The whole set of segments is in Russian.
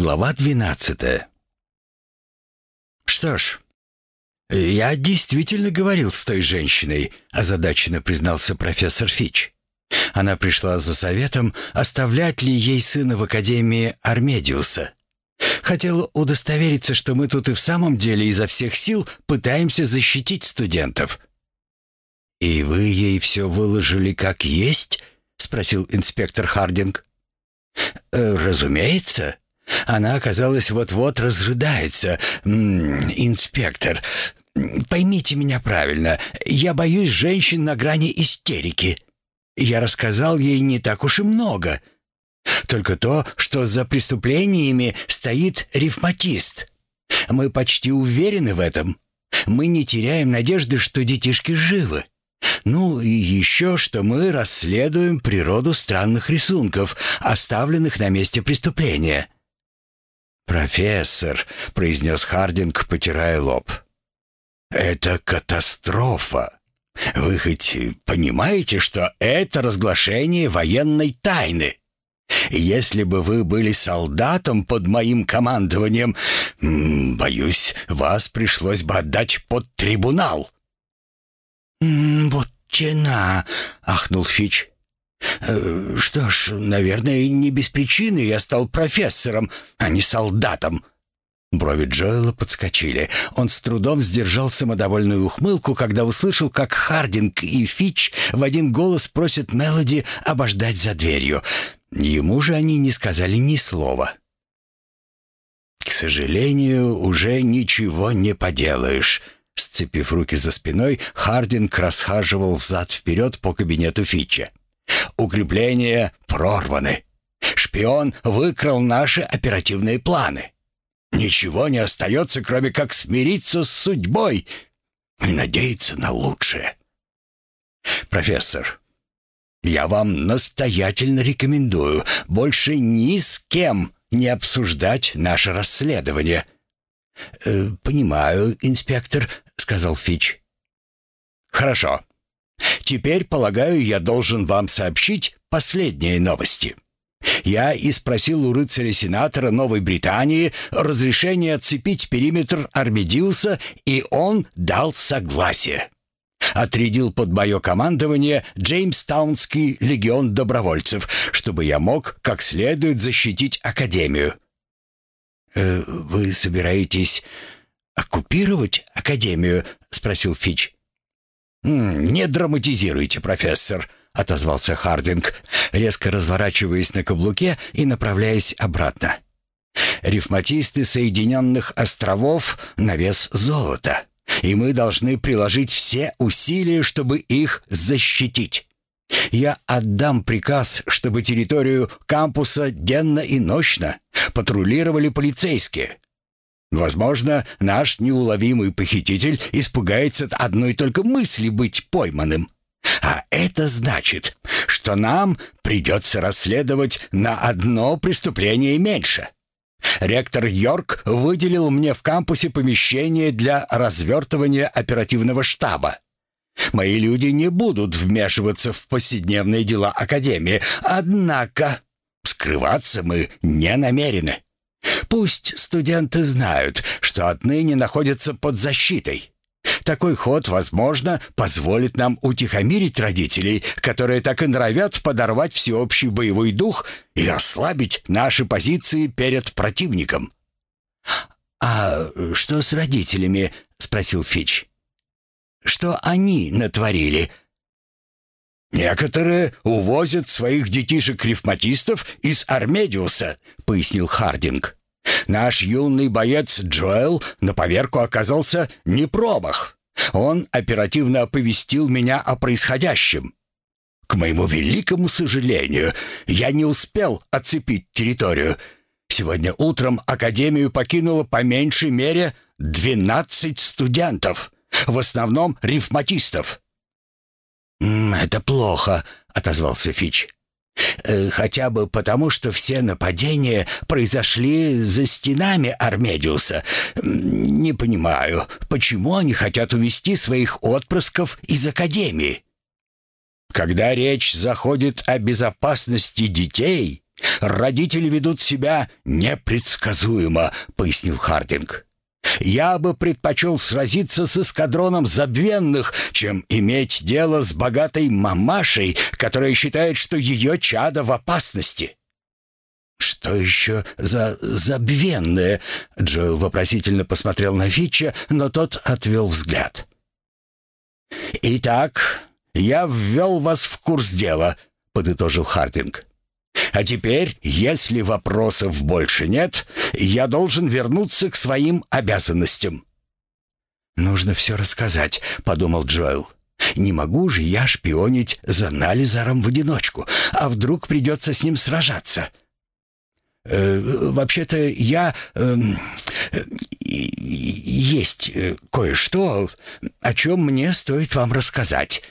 Глава 12 «Что ж, я действительно говорил с той женщиной», озадаченно признался профессор Фич. Она пришла за советом, оставлять ли ей сына в Академии Армедиуса. Хотела удостовериться, что мы тут и в самом деле изо всех сил пытаемся защитить студентов. «И вы ей все выложили как есть?» — спросил инспектор Хардинг. «Э, «Разумеется. Она, оказалось, вот-вот разрыдается. -м, инспектор, поймите меня правильно. Я боюсь женщин на грани истерики. Я рассказал ей не так уж и много. Только то, что за преступлениями стоит ревматист. Мы почти уверены в этом. Мы не теряем надежды, что детишки живы. Ну и еще, что мы расследуем природу странных рисунков, оставленных на месте преступления. «Профессор», — произнес Хардинг, потирая лоб, — «это катастрофа. Вы хоть понимаете, что это разглашение военной тайны? Если бы вы были солдатом под моим командованием, боюсь, вас пришлось бы отдать под трибунал». «Вот тена!» — ахнул Фич. Э, «Что ж, наверное, не без причины я стал профессором, а не солдатом». Брови Джоэла подскочили. Он с трудом сдержал самодовольную ухмылку, когда услышал, как Хардинг и Фич в один голос просят Мелоди обождать за дверью. Ему же они не сказали ни слова. «К сожалению, уже ничего не поделаешь», Сцепив руки за спиной, Хардинг расхаживал взад-вперед по кабинету Фича. Укрепления прорваны. Шпион выкрал наши оперативные планы. Ничего не остается, кроме как смириться с судьбой и надеяться на лучшее. Профессор, я вам настоятельно рекомендую больше ни с кем не обсуждать наше расследование. Э, понимаю, инспектор, сказал Фич. Хорошо. Теперь, полагаю, я должен вам сообщить последние новости. Я и спросил у рыцаря-сенатора Новой Британии разрешение отцепить периметр Армедиуса, и он дал согласие. Отрядил под мое командование Джеймстаунский легион добровольцев, чтобы я мог как следует защитить Академию. «Э, «Вы собираетесь оккупировать Академию?» — спросил Фич. «Не драматизируйте, профессор», — отозвался Хардинг, резко разворачиваясь на каблуке и направляясь обратно. «Рифматисты Соединенных островов на вес золота, и мы должны приложить все усилия, чтобы их защитить. Я отдам приказ, чтобы территорию кампуса денно и ночно патрулировали полицейские, Возможно, наш неуловимый похититель испугается от одной только мысли быть пойманным. А это значит, что нам придется расследовать на одно преступление меньше. Ректор Йорк выделил мне в кампусе помещение для развертывания оперативного штаба. Мои люди не будут вмешиваться в повседневные дела Академии, однако скрываться мы не намерены. Пусть студенты знают, что отныне находятся под защитой. Такой ход, возможно, позволит нам утихомирить родителей, которые так и норовят подорвать всеобщий боевой дух и ослабить наши позиции перед противником». «А что с родителями?» — спросил Фич. «Что они натворили?» «Некоторые увозят своих детишек-рифматистов из Армедиуса», — пояснил Хардинг. Наш юный боец Джоэл на поверку оказался не промах. Он оперативно оповестил меня о происходящем. К моему великому сожалению, я не успел оцепить территорию. Сегодня утром Академию покинуло по меньшей мере 12 студентов, в основном рифматистов. «Это плохо», — отозвался Фич. Э, хотя бы потому, что все нападения произошли за стенами Армедиуса. Не понимаю, почему они хотят увести своих отпрысков из Академии. Когда речь заходит о безопасности детей, Родители ведут себя непредсказуемо», — пояснил Хардинг. «Я бы предпочел сразиться с эскадроном забвенных, чем иметь дело с богатой мамашей, которая считает, что ее чадо в опасности». «Что еще за забвенные?» Джоэл вопросительно посмотрел на Фитча, но тот отвел взгляд. «Итак, я ввел вас в курс дела», — подытожил Хардинг. «А теперь, если вопросов больше нет, я должен вернуться к своим обязанностям». «Нужно все рассказать», — подумал Джоэл. «Не могу же я шпионить за Нализаром в одиночку, а вдруг придется с ним сражаться?» э, «Вообще-то я... Э, есть э, кое-что, о чем мне стоит вам рассказать».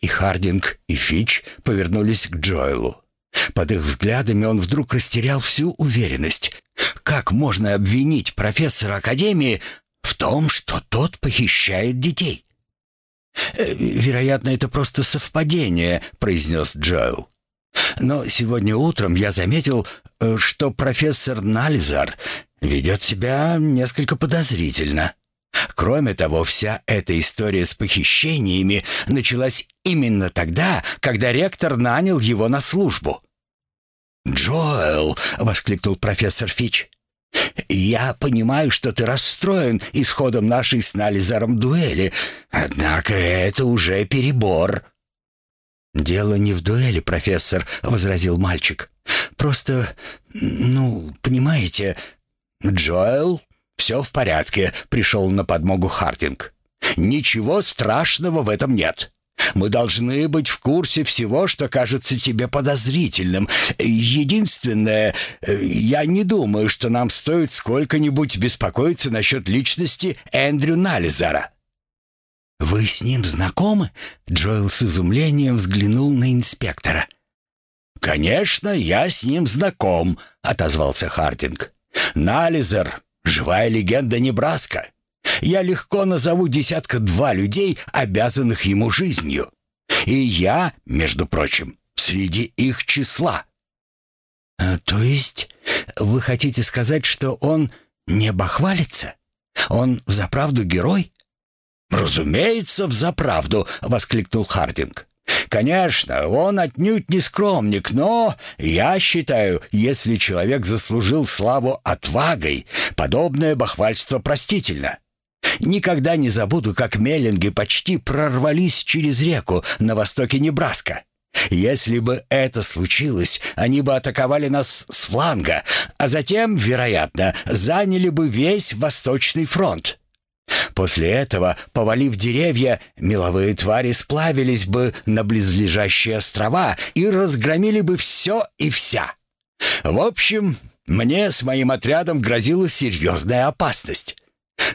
И Хардинг, и Фич повернулись к Джоэлу. Под их взглядами он вдруг растерял всю уверенность. Как можно обвинить профессора Академии в том, что тот похищает детей? «Э, «Вероятно, это просто совпадение», — произнес Джоэл. «Но сегодня утром я заметил, э, что профессор Нальзар ведет себя несколько подозрительно. Кроме того, вся эта история с похищениями началась именно тогда, когда ректор нанял его на службу. «Джоэл!» — воскликнул профессор Фич. «Я понимаю, что ты расстроен исходом нашей с Нализаром дуэли, однако это уже перебор». «Дело не в дуэли, профессор», — возразил мальчик. «Просто, ну, понимаете...» «Джоэл, все в порядке», — пришел на подмогу Хартинг. «Ничего страшного в этом нет. Мы должны быть в курсе всего, что кажется тебе подозрительным. Единственное, я не думаю, что нам стоит сколько-нибудь беспокоиться насчет личности Эндрю Нализара». «Вы с ним знакомы?» Джоэл с изумлением взглянул на инспектора. «Конечно, я с ним знаком», — отозвался Хардинг. «Нализер — живая легенда Небраска. Я легко назову десятка-два людей, обязанных ему жизнью. И я, между прочим, среди их числа». А, «То есть вы хотите сказать, что он не бахвалится? Он взаправду герой?» «Разумеется, взаправду!» — воскликнул Хардинг. «Конечно, он отнюдь не скромник, но я считаю, если человек заслужил славу отвагой, подобное бахвальство простительно. Никогда не забуду, как меллинги почти прорвались через реку на востоке Небраска. Если бы это случилось, они бы атаковали нас с фланга, а затем, вероятно, заняли бы весь Восточный фронт. После этого, повалив деревья, меловые твари сплавились бы на близлежащие острова и разгромили бы все и вся. В общем, мне с моим отрядом грозила серьезная опасность.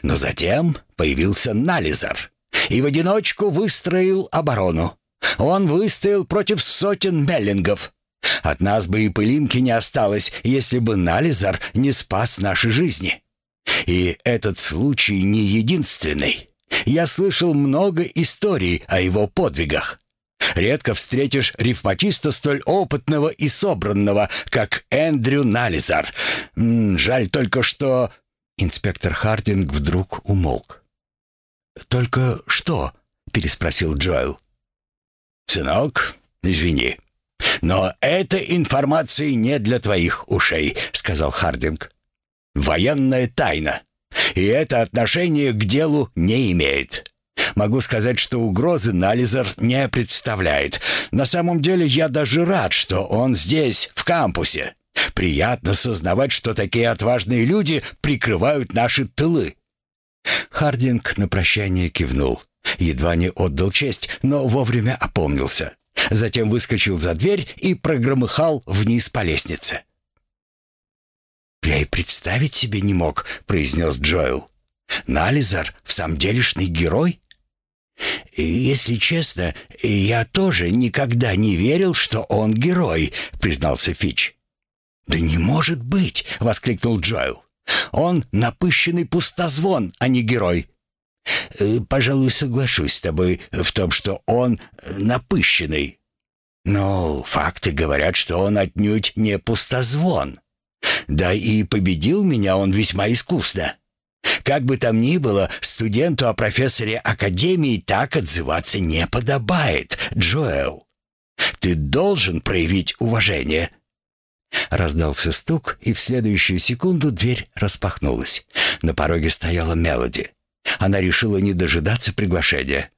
Но затем появился Нализар и в одиночку выстроил оборону. Он выстоял против сотен меллингов. От нас бы и пылинки не осталось, если бы Нализар не спас наши жизни. И этот случай не единственный. Я слышал много историй о его подвигах. Редко встретишь рифматиста столь опытного и собранного, как Эндрю Нализар. Жаль только, что Инспектор Хардинг вдруг умолк. «Только что?» — переспросил Джоэл. «Сынок, извини, но эта информация не для твоих ушей», — сказал Хардинг. «Военная тайна, и это отношение к делу не имеет. Могу сказать, что угрозы Нализер не представляет. На самом деле я даже рад, что он здесь, в кампусе. Приятно сознавать, что такие отважные люди прикрывают наши тылы». Хардинг на прощание кивнул. Едва не отдал честь, но вовремя опомнился. Затем выскочил за дверь и прогромыхал вниз по лестнице. «Я и представить себе не мог», — произнес Джоэл. «Нализар в самом делешный герой?» «Если честно, я тоже никогда не верил, что он герой», — признался Фич. «Да не может быть!» — воскликнул Джоэл. «Он напыщенный пустозвон, а не герой». «Э, «Пожалуй, соглашусь с тобой в том, что он напыщенный». Но факты говорят, что он отнюдь не пустозвон. Да и победил меня он весьма искусно. Как бы там ни было, студенту о профессоре Академии так отзываться не подобает, Джоэл. Ты должен проявить уважение». Раздался стук, и в следующую секунду дверь распахнулась. На пороге стояла Мелоди. Она решила не дожидаться приглашения.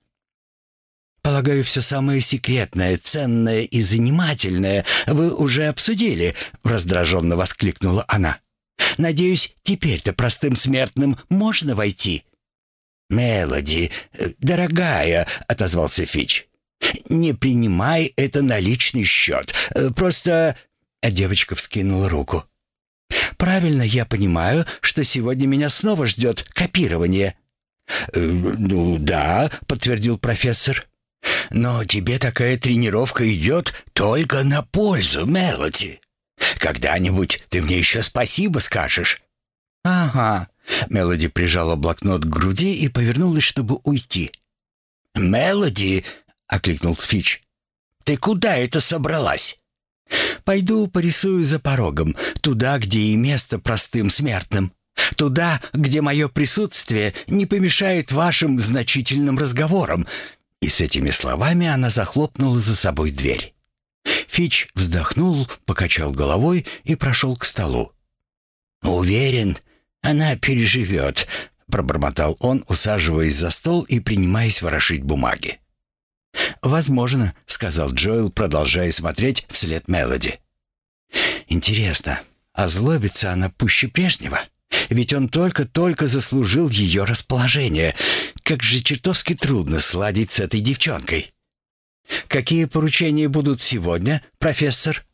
«Полагаю, все самое секретное, ценное и занимательное вы уже обсудили», — раздраженно воскликнула она. «Надеюсь, теперь-то простым смертным можно войти?» «Мелоди, дорогая», — отозвался Фич. «Не принимай это на личный счет. Просто...» а Девочка вскинула руку. «Правильно я понимаю, что сегодня меня снова ждет копирование?» «Э, «Ну да», — подтвердил профессор. Но тебе такая тренировка идет только на пользу, Мелоди. Когда-нибудь ты мне еще спасибо скажешь». «Ага». Мелоди прижала блокнот к груди и повернулась, чтобы уйти. «Мелоди!» — окликнул Фич. «Ты куда это собралась?» «Пойду порисую за порогом, туда, где и место простым смертным. Туда, где мое присутствие не помешает вашим значительным разговорам. И с этими словами она захлопнула за собой дверь. Фич вздохнул, покачал головой и прошел к столу. «Уверен, она переживет», — пробормотал он, усаживаясь за стол и принимаясь ворошить бумаги. «Возможно», — сказал Джоэл, продолжая смотреть вслед Мелоди. «Интересно, озлобится она пуще прежнего?» Ведь он только-только заслужил ее расположение. Как же чертовски трудно сладить с этой девчонкой. «Какие поручения будут сегодня, профессор?»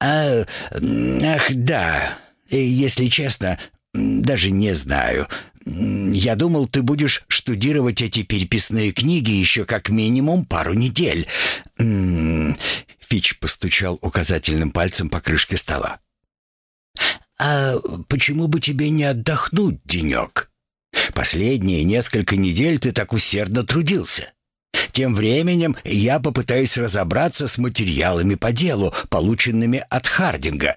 «А, ах, да. Если честно, даже не знаю. Я думал, ты будешь штудировать эти переписные книги еще как минимум пару недель». Фич постучал указательным пальцем по крышке стола. «А почему бы тебе не отдохнуть денек? Последние несколько недель ты так усердно трудился. Тем временем я попытаюсь разобраться с материалами по делу, полученными от Хардинга.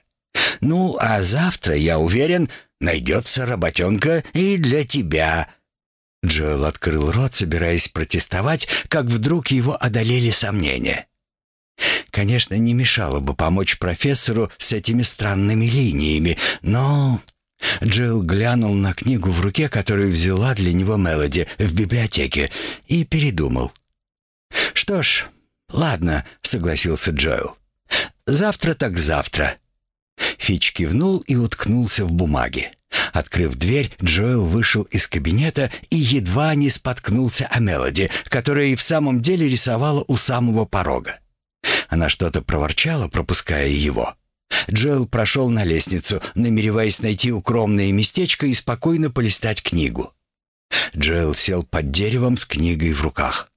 Ну, а завтра, я уверен, найдется работенка и для тебя». Джоэл открыл рот, собираясь протестовать, как вдруг его одолели сомнения. Конечно, не мешало бы помочь профессору с этими странными линиями, но... Джилл глянул на книгу в руке, которую взяла для него Мелоди в библиотеке, и передумал. «Что ж, ладно», — согласился Джоэл. «Завтра так завтра». Фич кивнул и уткнулся в бумаге. Открыв дверь, Джоэл вышел из кабинета и едва не споткнулся о Мелоди, которая и в самом деле рисовала у самого порога. Она что-то проворчала, пропуская его. Джоэл прошел на лестницу, намереваясь найти укромное местечко и спокойно полистать книгу. Джоэл сел под деревом с книгой в руках.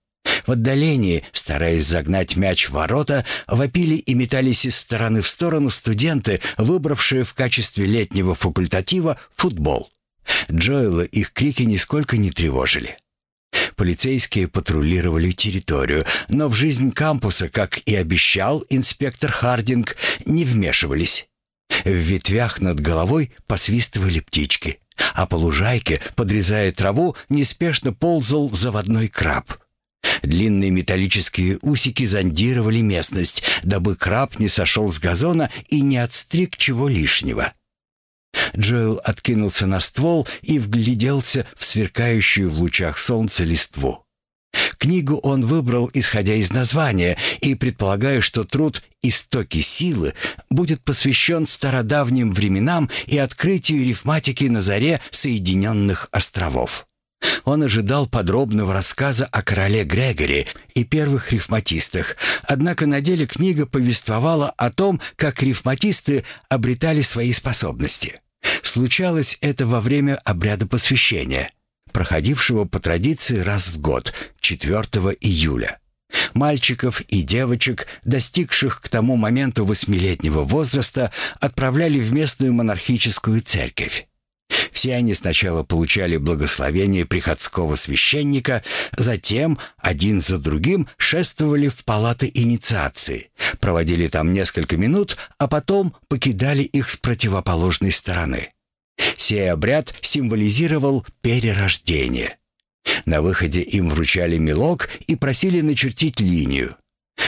В отдалении, стараясь загнать мяч в ворота, вопили и метались из стороны в сторону студенты, выбравшие в качестве летнего факультатива футбол. Джоэла их крики нисколько не тревожили. Полицейские патрулировали территорию, но в жизнь кампуса, как и обещал инспектор Хардинг, не вмешивались. В ветвях над головой посвистывали птички, а по лужайке, подрезая траву, неспешно ползал заводной краб. Длинные металлические усики зондировали местность, дабы краб не сошел с газона и не отстриг чего лишнего. Джоэл откинулся на ствол и вгляделся в сверкающую в лучах солнца листву. Книгу он выбрал, исходя из названия, и предполагая, что труд «Истоки силы» будет посвящен стародавним временам и открытию рифматики на заре Соединенных островов. Он ожидал подробного рассказа о короле Грегоре и первых рифматистах, однако на деле книга повествовала о том, как рифматисты обретали свои способности. Случалось это во время обряда посвящения, проходившего по традиции раз в год, 4 июля. Мальчиков и девочек, достигших к тому моменту восьмилетнего возраста, отправляли в местную монархическую церковь. Все они сначала получали благословение приходского священника, затем один за другим шествовали в палаты инициации, проводили там несколько минут, а потом покидали их с противоположной стороны. Сей обряд символизировал перерождение. На выходе им вручали мелок и просили начертить линию.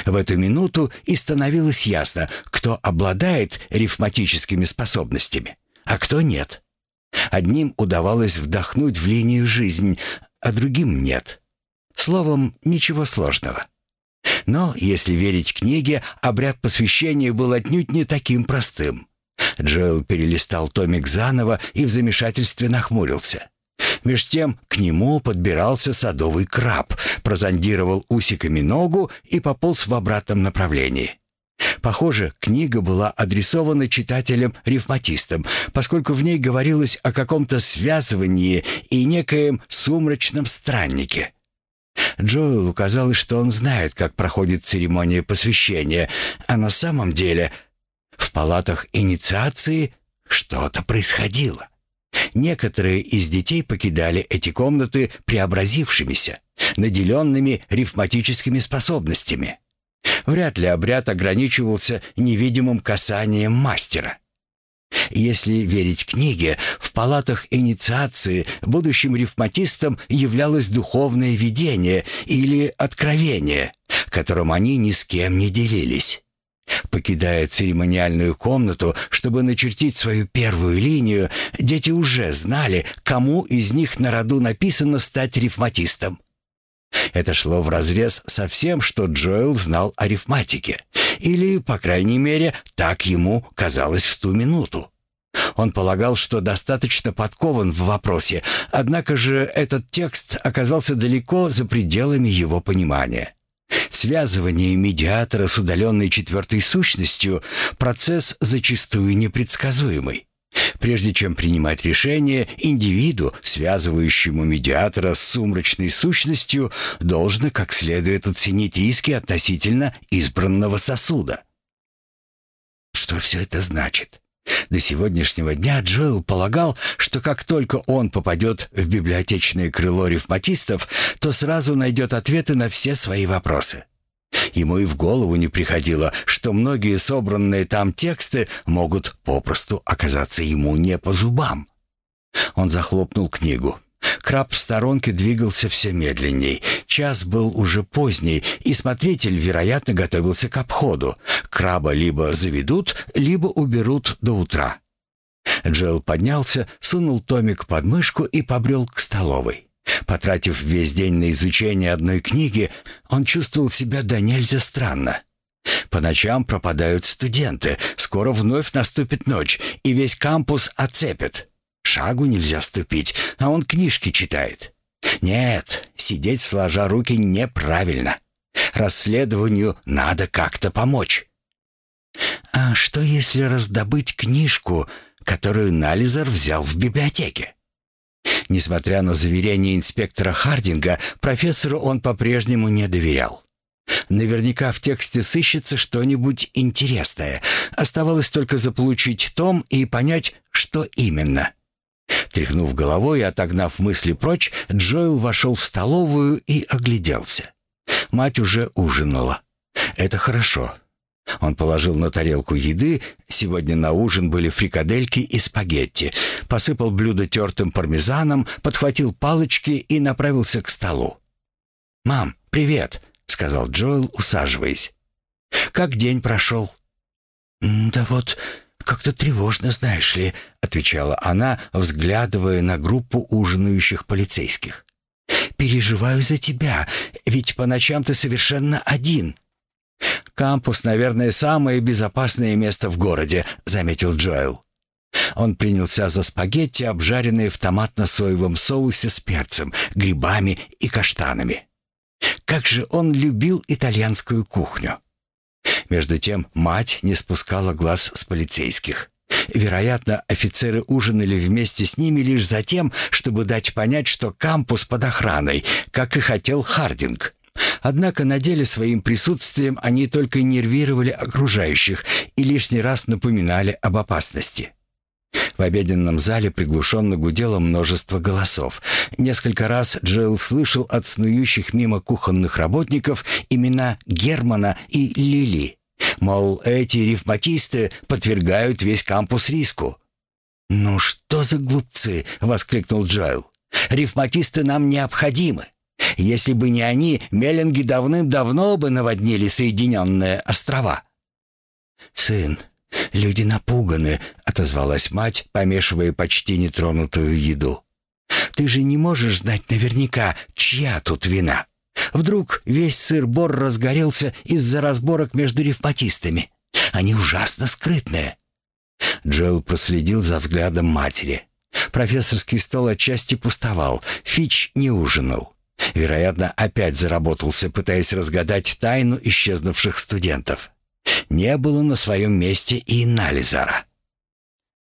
В эту минуту и становилось ясно, кто обладает рифматическими способностями, а кто нет. Одним удавалось вдохнуть в линию жизнь, а другим нет. Словом, ничего сложного. Но, если верить книге, обряд посвящения был отнюдь не таким простым. Джоэл перелистал томик заново и в замешательстве нахмурился. Меж тем к нему подбирался садовый краб, прозондировал усиками ногу и пополз в обратном направлении. Похоже, книга была адресована читателям-рифматистам, поскольку в ней говорилось о каком-то связывании и некоем сумрачном страннике. Джоэлу казалось, что он знает, как проходит церемония посвящения, а на самом деле в палатах инициации что-то происходило. Некоторые из детей покидали эти комнаты преобразившимися, наделенными рифматическими способностями. Вряд ли обряд ограничивался невидимым касанием мастера. Если верить книге, в палатах инициации будущим рифматистам являлось духовное видение или откровение, которым они ни с кем не делились. Покидая церемониальную комнату, чтобы начертить свою первую линию, дети уже знали, кому из них на роду написано стать рифматистом. Это шло вразрез со всем, что Джоэл знал о рифматике. Или, по крайней мере, так ему казалось в ту минуту. Он полагал, что достаточно подкован в вопросе, однако же этот текст оказался далеко за пределами его понимания. Связывание медиатора с удаленной четвертой сущностью – процесс зачастую непредсказуемый. Прежде чем принимать решение, индивиду, связывающему медиатора с сумрачной сущностью, должно как следует оценить риски относительно избранного сосуда. Что все это значит? До сегодняшнего дня Джоэл полагал, что как только он попадет в библиотечное крыло рифматистов, то сразу найдет ответы на все свои вопросы. Ему и в голову не приходило, что многие собранные там тексты могут попросту оказаться ему не по зубам. Он захлопнул книгу. Краб в сторонке двигался все медленней. Час был уже поздний, и смотритель, вероятно, готовился к обходу. Краба либо заведут, либо уберут до утра. Джоэл поднялся, сунул томик под мышку и побрел к столовой. Потратив весь день на изучение одной книги, он чувствовал себя до нельзя странно. По ночам пропадают студенты, скоро вновь наступит ночь, и весь кампус оцепят. Шагу нельзя ступить, а он книжки читает. Нет, сидеть сложа руки неправильно. Расследованию надо как-то помочь. А что если раздобыть книжку, которую Нализер взял в библиотеке? Несмотря на заверение инспектора Хардинга, профессору он по-прежнему не доверял. Наверняка в тексте сыщется что-нибудь интересное. Оставалось только заполучить том и понять, что именно. Тряхнув головой и отогнав мысли прочь, Джоэл вошел в столовую и огляделся. Мать уже ужинала. Это хорошо. Он положил на тарелку еды, сегодня на ужин были фрикадельки и спагетти, посыпал блюдо тертым пармезаном, подхватил палочки и направился к столу. «Мам, привет», — сказал Джоэл, усаживаясь. «Как день прошел?» «Да вот, как-то тревожно, знаешь ли», — отвечала она, взглядывая на группу ужинающих полицейских. «Переживаю за тебя, ведь по ночам ты совершенно один». «Кампус, наверное, самое безопасное место в городе», — заметил Джоэл. Он принялся за спагетти, обжаренные в томатно-соевом соусе с перцем, грибами и каштанами. Как же он любил итальянскую кухню. Между тем мать не спускала глаз с полицейских. Вероятно, офицеры ужинали вместе с ними лишь за тем, чтобы дать понять, что кампус под охраной, как и хотел Хардинг. Однако на деле своим присутствием они только нервировали окружающих и лишний раз напоминали об опасности. В обеденном зале приглушенно гудело множество голосов. Несколько раз Джилл слышал от снующих мимо кухонных работников имена Германа и Лили. Мол, эти рифматисты подвергают весь кампус риску. «Ну что за глупцы!» — воскликнул Джоэл. «Рифматисты нам необходимы. Если бы не они, меллинги давным-давно бы наводнили Соединенные острова». «Сын, люди напуганы», — отозвалась мать, помешивая почти нетронутую еду. «Ты же не можешь знать наверняка, чья тут вина. Вдруг весь сыр-бор разгорелся из-за разборок между ревматистами. Они ужасно скрытные». Джилл проследил за взглядом матери. Профессорский стол отчасти пустовал, Фич не ужинал. Вероятно, опять заработался, пытаясь разгадать тайну исчезнувших студентов. Не было на своем месте и Нализара.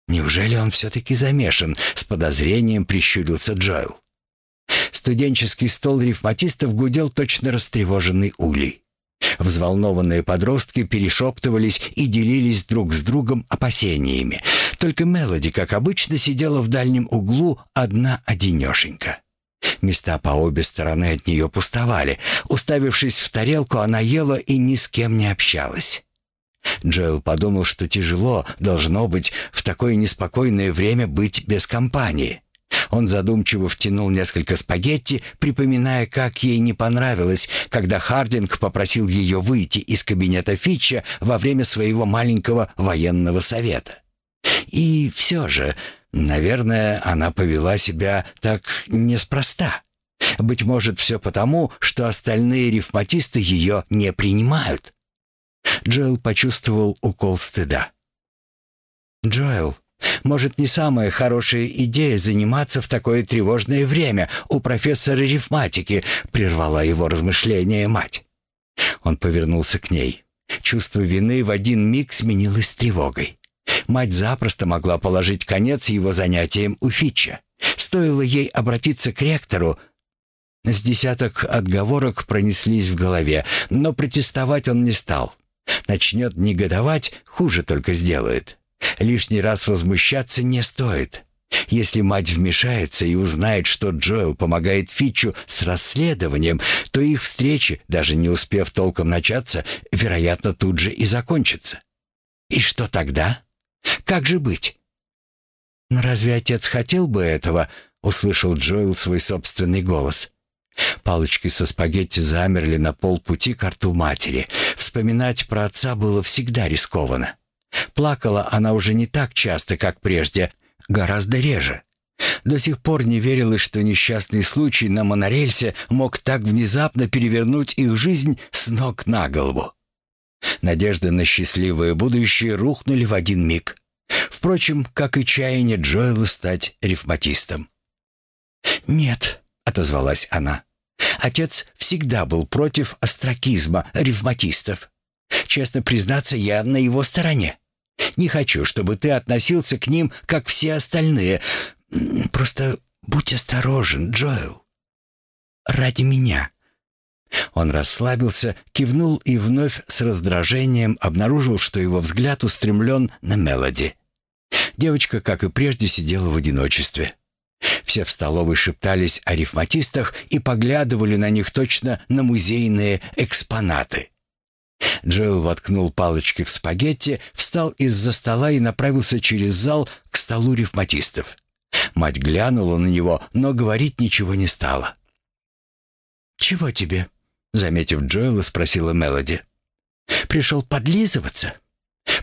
Неужели он все-таки замешан? С подозрением прищурился Джоэл. Студенческий стол рифматистов гудел точно растревоженный улей. Взволнованные подростки перешептывались и делились друг с другом опасениями. Только Мелоди, как обычно, сидела в дальнем углу одна-одинешенька. Места по обе стороны от нее пустовали. Уставившись в тарелку, она ела и ни с кем не общалась. Джоэл подумал, что тяжело, должно быть, в такое неспокойное время быть без компании. Он задумчиво втянул несколько спагетти, припоминая, как ей не понравилось, когда Хардинг попросил ее выйти из кабинета Фитча во время своего маленького военного совета. И все же, наверное, она повела себя так неспроста. Быть может, все потому, что остальные рифматисты ее не принимают. Джоэл почувствовал укол стыда. «Джоэл, может, не самая хорошая идея заниматься в такое тревожное время у профессора рифматики, прервала его размышления мать. Он повернулся к ней. Чувство вины в один миг сменилось тревогой. Мать запросто могла положить конец его занятиям у Фитча. Стоило ей обратиться к ректору, с десяток отговорок пронеслись в голове, но протестовать он не стал. Начнет негодовать, хуже только сделает. Лишний раз возмущаться не стоит. Если мать вмешается и узнает, что Джоэл помогает Фитчу с расследованием, то их встречи, даже не успев толком начаться, вероятно, тут же и закончатся. И что тогда? Как же быть? «Но разве отец хотел бы этого?» — услышал Джоэл свой собственный голос. Палочки со спагетти замерли на полпути к рту матери. Вспоминать про отца было всегда рискованно. Плакала она уже не так часто, как прежде, гораздо реже. До сих пор не верилось, что несчастный случай на монорельсе мог так внезапно перевернуть их жизнь с ног на голову. Надежды на счастливое будущее рухнули в один миг. Впрочем, как и чаяние Джоэла стать рифматистом. «Нет», — отозвалась она. «Отец всегда был против астракизма ревматистов. Честно признаться, я на его стороне. Не хочу, чтобы ты относился к ним, как все остальные. Просто будь осторожен, Джоэл. Ради меня». Он расслабился, кивнул и вновь с раздражением обнаружил, что его взгляд устремлен на Мелоди. Девочка, как и прежде, сидела в одиночестве. Все в столовой шептались о рифматистах и поглядывали на них точно на музейные экспонаты. Джоэл воткнул палочки в спагетти, встал из-за стола и направился через зал к столу рифматистов. Мать глянула на него, но говорить ничего не стала. «Чего тебе?» — заметив Джоэла, спросила Мелоди. «Пришел подлизываться?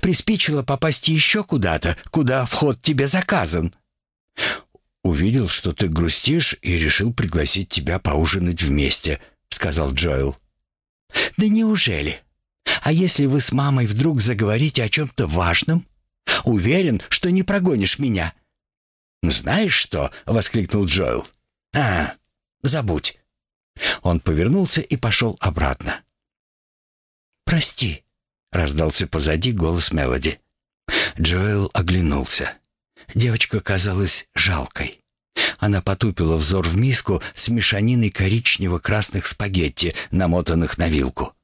Приспичило попасть еще куда-то, куда вход тебе заказан?» «Увидел, что ты грустишь, и решил пригласить тебя поужинать вместе», — сказал Джоэл. «Да неужели?» А если вы с мамой вдруг заговорите о чем-то важном? Уверен, что не прогонишь меня». «Знаешь что?» — воскликнул Джоэл. «А, забудь». Он повернулся и пошел обратно. «Прости», — раздался позади голос Мелоди. Джоэл оглянулся. Девочка казалась жалкой. Она потупила взор в миску с мешаниной коричнево-красных спагетти, намотанных на вилку.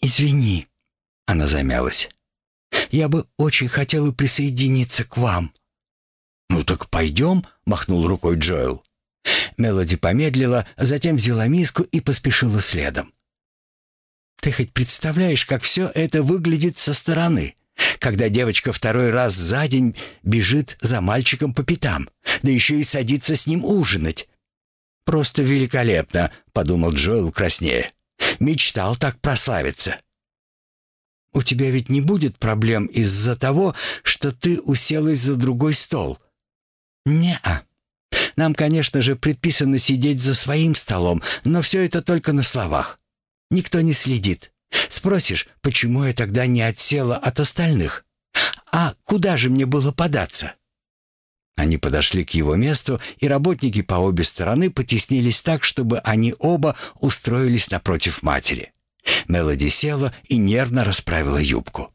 «Извини», — она замялась. «Я бы очень хотела присоединиться к вам. «Ну так пойдем», — махнул рукой Джоэл. Мелоди помедлила, затем взяла миску и поспешила следом. «Ты хоть представляешь, как все это выглядит со стороны?» когда девочка второй раз за день бежит за мальчиком по пятам, да еще и садится с ним ужинать. «Просто великолепно», — подумал Джоэл краснее. «Мечтал так прославиться». «У тебя ведь не будет проблем из-за того, что ты уселась за другой стол?» «Не-а. Нам, конечно же, предписано сидеть за своим столом, но все это только на словах. Никто не следит. Спросишь, почему я тогда не отсела от остальных? А куда же мне было податься?» Они подошли к его месту, и работники по обе стороны потеснились так, чтобы они оба устроились напротив матери. Мелоди села и нервно расправила юбку.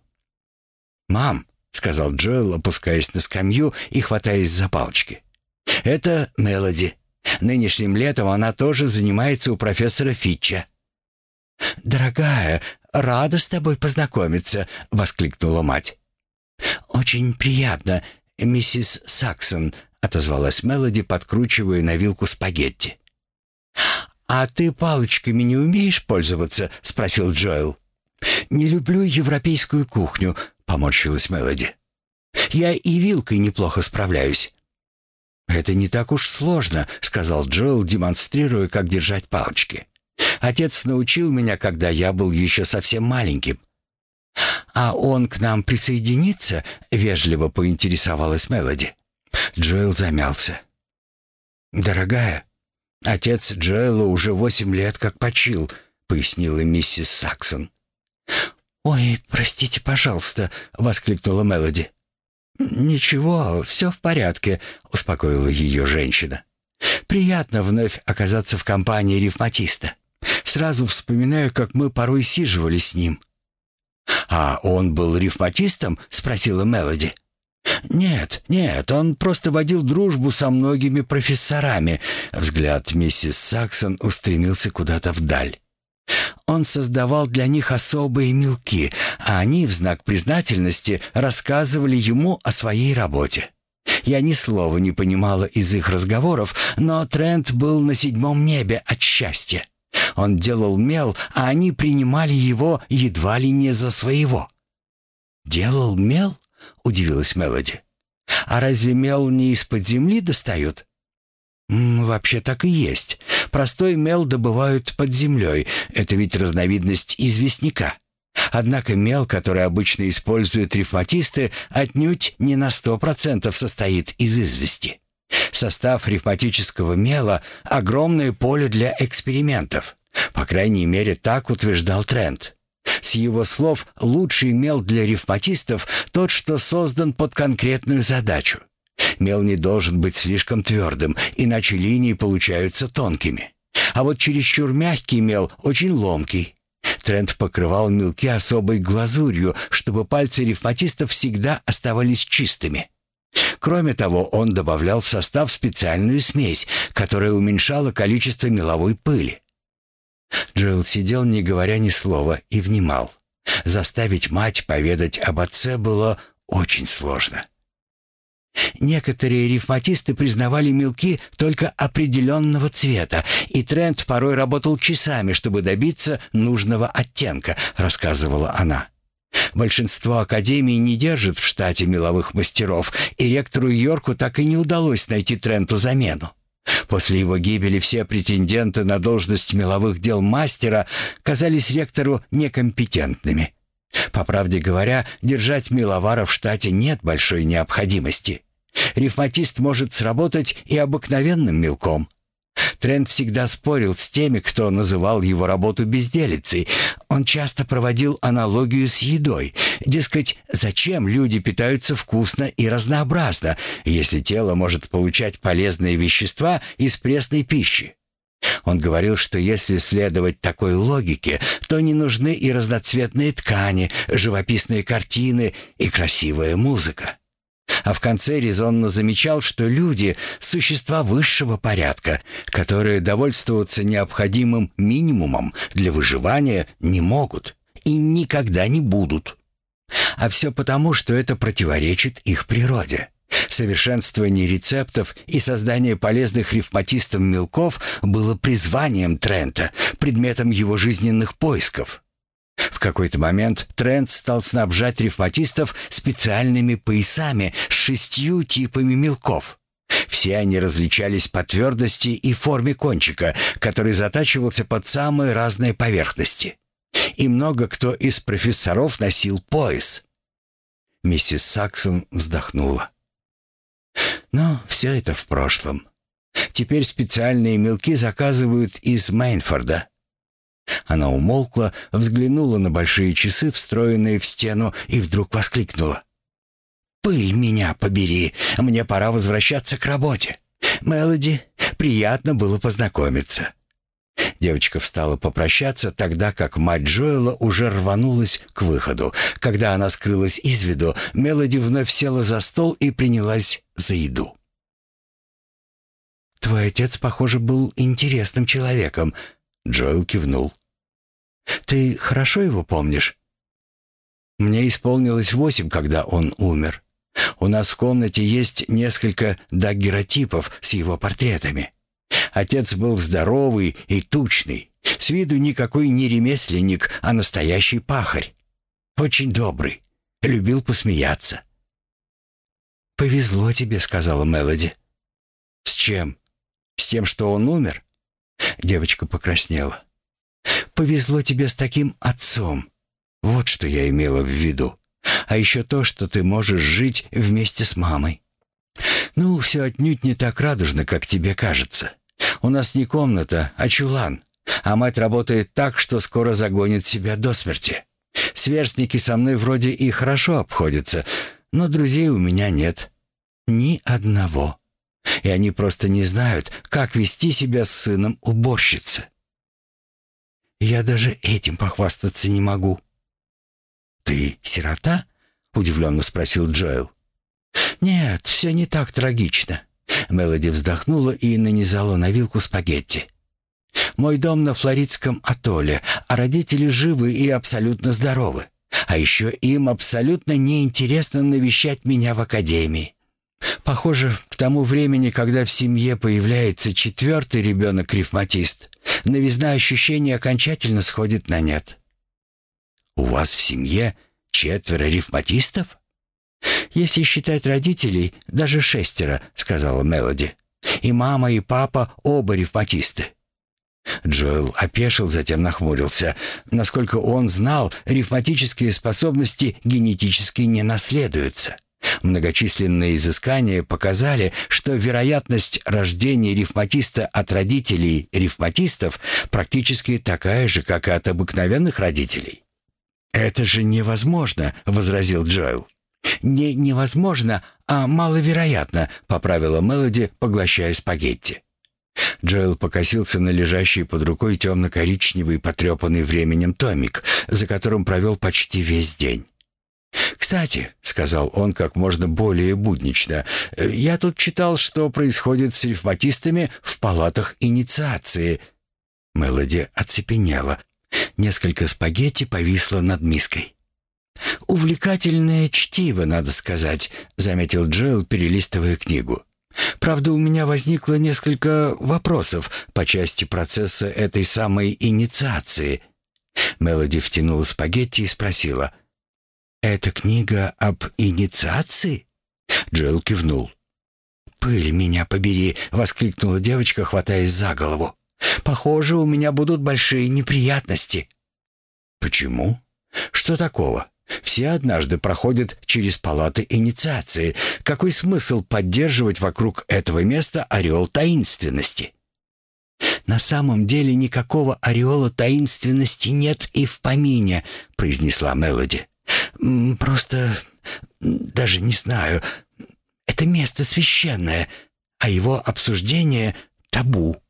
«Мам», — сказал Джоэл, опускаясь на скамью и хватаясь за палочки, — «это Мелоди. Нынешним летом она тоже занимается у профессора Фитча». «Дорогая, рада с тобой познакомиться», — воскликнула мать. «Очень приятно, миссис Саксон», — отозвалась Мелоди, подкручивая на вилку спагетти. «А ты палочками не умеешь пользоваться?» — спросил Джоэл. «Не люблю европейскую кухню», — поморщилась Мелоди. «Я и вилкой неплохо справляюсь». «Это не так уж сложно», — сказал Джоэл, демонстрируя, как держать палочки. «Отец научил меня, когда я был еще совсем маленьким». «А он к нам присоединится?» — вежливо поинтересовалась Мелоди. Джоэл замялся. «Дорогая, отец Джоэла уже восемь лет как почил», — пояснила миссис Саксон. «Ой, простите, пожалуйста», — воскликнула Мелоди. «Ничего, все в порядке», — успокоила ее женщина. «Приятно вновь оказаться в компании ревматиста. Сразу вспоминаю, как мы порой сиживали с ним». «А он был ревматистом?» — спросила Мелоди. «Нет, нет, он просто водил дружбу со многими профессорами». Взгляд миссис Саксон устремился куда-то вдаль. Он создавал для них особые мелки, а они в знак признательности рассказывали ему о своей работе. Я ни слова не понимала из их разговоров, но Трент был на седьмом небе от счастья. Он делал мел, а они принимали его едва ли не за своего. «Делал мел?» — удивилась Мелоди. «А разве мел не из-под земли достают?» «Вообще так и есть. Простой мел добывают под землей. Это ведь разновидность известняка. Однако мел, который обычно используют рифматисты, отнюдь не на сто процентов состоит из извести. Состав рифматического мела — огромное поле для экспериментов. По крайней мере, так утверждал Трент. С его слов, лучший мел для рифматистов — тот, что создан под конкретную задачу. Мел не должен быть слишком твердым, иначе линии получаются тонкими. А вот чересчур мягкий мел очень ломкий. Тренд покрывал мелки особой глазурью, чтобы пальцы рифматистов всегда оставались чистыми. Кроме того, он добавлял в состав специальную смесь, которая уменьшала количество меловой пыли. Джилл сидел, не говоря ни слова, и внимал. Заставить мать поведать об отце было очень сложно. Некоторые рифматисты признавали мелки только определенного цвета, и Трент порой работал часами, чтобы добиться нужного оттенка, рассказывала она. Большинство академий не держит в штате меловых мастеров, и ректору Йорку так и не удалось найти Тренту замену. После его гибели все претенденты на должность меловых дел мастера казались ректору некомпетентными. По правде говоря, держать миловара в штате нет большой необходимости. Рифматист может сработать и обыкновенным мелком. Трент всегда спорил с теми, кто называл его работу безделицей. Он часто проводил аналогию с едой. Дескать, зачем люди питаются вкусно и разнообразно, если тело может получать полезные вещества из пресной пищи? Он говорил, что если следовать такой логике, то не нужны и разноцветные ткани, живописные картины и красивая музыка. А в конце резонно замечал, что люди — существа высшего порядка, которые довольствоваться необходимым минимумом для выживания не могут и никогда не будут. А все потому, что это противоречит их природе. Совершенствование рецептов и создание полезных рифматистам мелков было призванием Трента, предметом его жизненных поисков. В какой-то момент Трент стал снабжать рифматистов специальными поясами с шестью типами мелков. Все они различались по твердости и форме кончика, который затачивался под самые разные поверхности. И много кто из профессоров носил пояс. Миссис Саксон вздохнула. Но все это в прошлом. Теперь специальные мелки заказывают из Мейнфорда. Она умолкла, взглянула на большие часы, встроенные в стену, и вдруг воскликнула. «Пыль меня побери! Мне пора возвращаться к работе. Мелоди, приятно было познакомиться». Девочка встала попрощаться, тогда как мать Джоэла уже рванулась к выходу. Когда она скрылась из виду, Мелоди вновь села за стол и принялась за еду. «Твой отец, похоже, был интересным человеком», — Джоэл кивнул. «Ты хорошо его помнишь?» «Мне исполнилось восемь, когда он умер. У нас в комнате есть несколько даггеротипов с его портретами. Отец был здоровый и тучный, с виду никакой не ремесленник, а настоящий пахарь. Очень добрый, любил посмеяться. «Повезло тебе», — сказала Мелоди. «С чем? С тем, что он умер?» Девочка покраснела. «Повезло тебе с таким отцом. Вот что я имела в виду. А еще то, что ты можешь жить вместе с мамой. Ну, все отнюдь не так радужно, как тебе кажется. У нас не комната, а чулан. А мать работает так, что скоро загонит себя до смерти. Сверстники со мной вроде и хорошо обходятся, но друзей у меня нет. Ни одного. И они просто не знают, как вести себя с сыном уборщицы. Я даже этим похвастаться не могу. «Ты сирота?» — удивленно спросил Джоэл. «Нет, все не так трагично. Мелоди вздохнула и нанизала на вилку спагетти. «Мой дом на Флоридском атолле, а родители живы и абсолютно здоровы. А еще им абсолютно неинтересно навещать меня в академии. Похоже, к тому времени, когда в семье появляется четвертый ребенок-рифматист, новизна ощущений окончательно сходит на нет». «У вас в семье четверо рифматистов?» «Если считать родителей, даже шестеро», — сказала Мелоди. «И мама, и папа оба ревматисты». Джоэл опешил, затем нахмурился. Насколько он знал, ревматические способности генетически не наследуются. Многочисленные изыскания показали, что вероятность рождения ревматиста от родителей ревматистов практически такая же, как и от обыкновенных родителей. «Это же невозможно», — возразил Джоэл. «Не невозможно, а маловероятно», — поправила Мелоди, поглощая спагетти. Джоэл покосился на лежащий под рукой темно-коричневый, потрепанный временем томик, за которым провел почти весь день. «Кстати», — сказал он как можно более буднично, — «я тут читал, что происходит с рифматистами в палатах инициации». Мелоди оцепенела. Несколько спагетти повисло над миской. «Увлекательное чтиво, надо сказать», — заметил Джоэл, перелистывая книгу. «Правда, у меня возникло несколько вопросов по части процесса этой самой инициации». Мелоди втянула спагетти и спросила. «Это книга об инициации?» Джоэл кивнул. «Пыль меня побери!» — воскликнула девочка, хватаясь за голову. «Похоже, у меня будут большие неприятности». «Почему? Что такого?» Все однажды проходят через палаты инициации. Какой смысл поддерживать вокруг этого места ореол таинственности? «На самом деле никакого ореола таинственности нет и в помине», — произнесла Мелоди. «Просто даже не знаю. Это место священное, а его обсуждение — табу».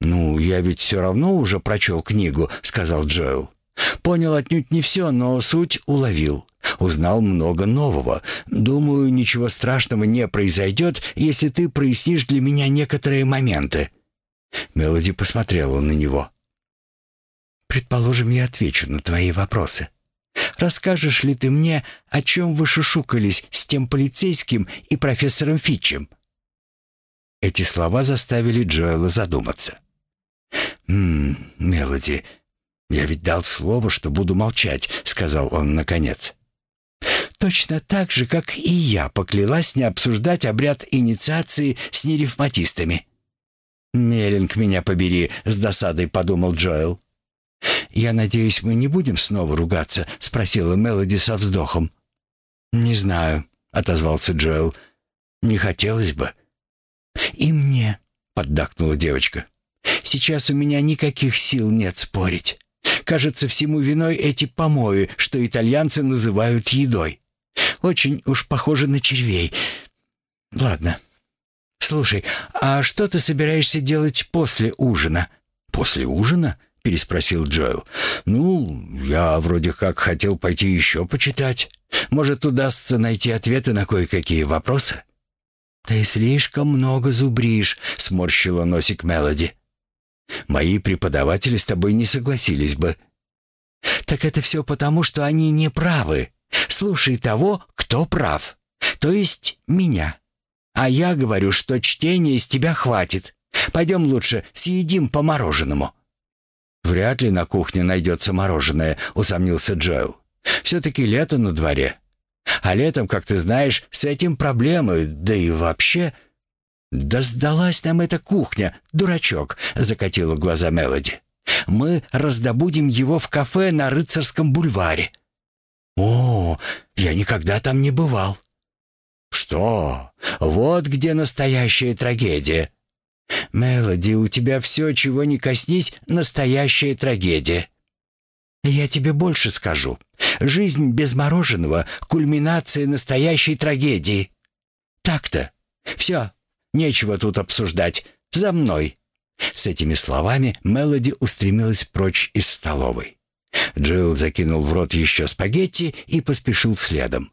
«Ну, я ведь все равно уже прочел книгу», — сказал Джоэл. Понял отнюдь не все, но суть уловил. Узнал много нового. Думаю, ничего страшного не произойдет, если ты прояснишь для меня некоторые моменты». Мелоди посмотрела на него. «Предположим, я отвечу на твои вопросы. Расскажешь ли ты мне, о чем вы шушукались с тем полицейским и профессором Фитчем?» Эти слова заставили Джоэла задуматься. «Ммм, Мелоди, я ведь дал слово, что буду молчать», — сказал он наконец. «Точно так же, как и я поклялась не обсуждать обряд инициации с неревматистами». «Меллинг меня побери», — с досадой подумал Джоэл. «Я надеюсь, мы не будем снова ругаться?» — спросила Мелоди со вздохом. «Не знаю», — отозвался Джоэл. «Не хотелось бы». «И мне», — поддакнула девочка. «Сейчас у меня никаких сил нет спорить. Кажется, всему виной эти помои, что итальянцы называют едой. Очень уж похоже на червей. Ладно. Слушай, а что ты собираешься делать после ужина?» «После ужина?» переспросил Джоэл. «Ну, я вроде как хотел пойти еще почитать. Может, удастся найти ответы на кое-какие вопросы?» «Ты слишком много зубришь», — сморщила носик Мелоди. «Мои преподаватели с тобой не согласились бы». «Так это все потому, что они не правы. Слушай того, кто прав. То есть меня. А я говорю, что чтения из тебя хватит. Пойдем лучше съедим по мороженому». «Вряд ли на кухне найдется мороженое», — усомнился Джоэл. «Все-таки лето на дворе. А летом, как ты знаешь, с этим проблемы, да и вообще...» «Да сдалась нам эта кухня, дурачок», — закатила глаза Мелоди. «Мы раздобудем его в кафе на Рыцарском бульваре». «О, я никогда там не бывал». «Что? Вот где настоящая трагедия», «Мелоди, у тебя все, чего не коснись, настоящая трагедия». «Я тебе больше скажу. Жизнь без мороженого — кульминация настоящей трагедии. Так-то. Все, нечего тут обсуждать. За мной». С этими словами Мелоди устремилась прочь из столовой. Джилл закинул в рот еще спагетти и поспешил следом.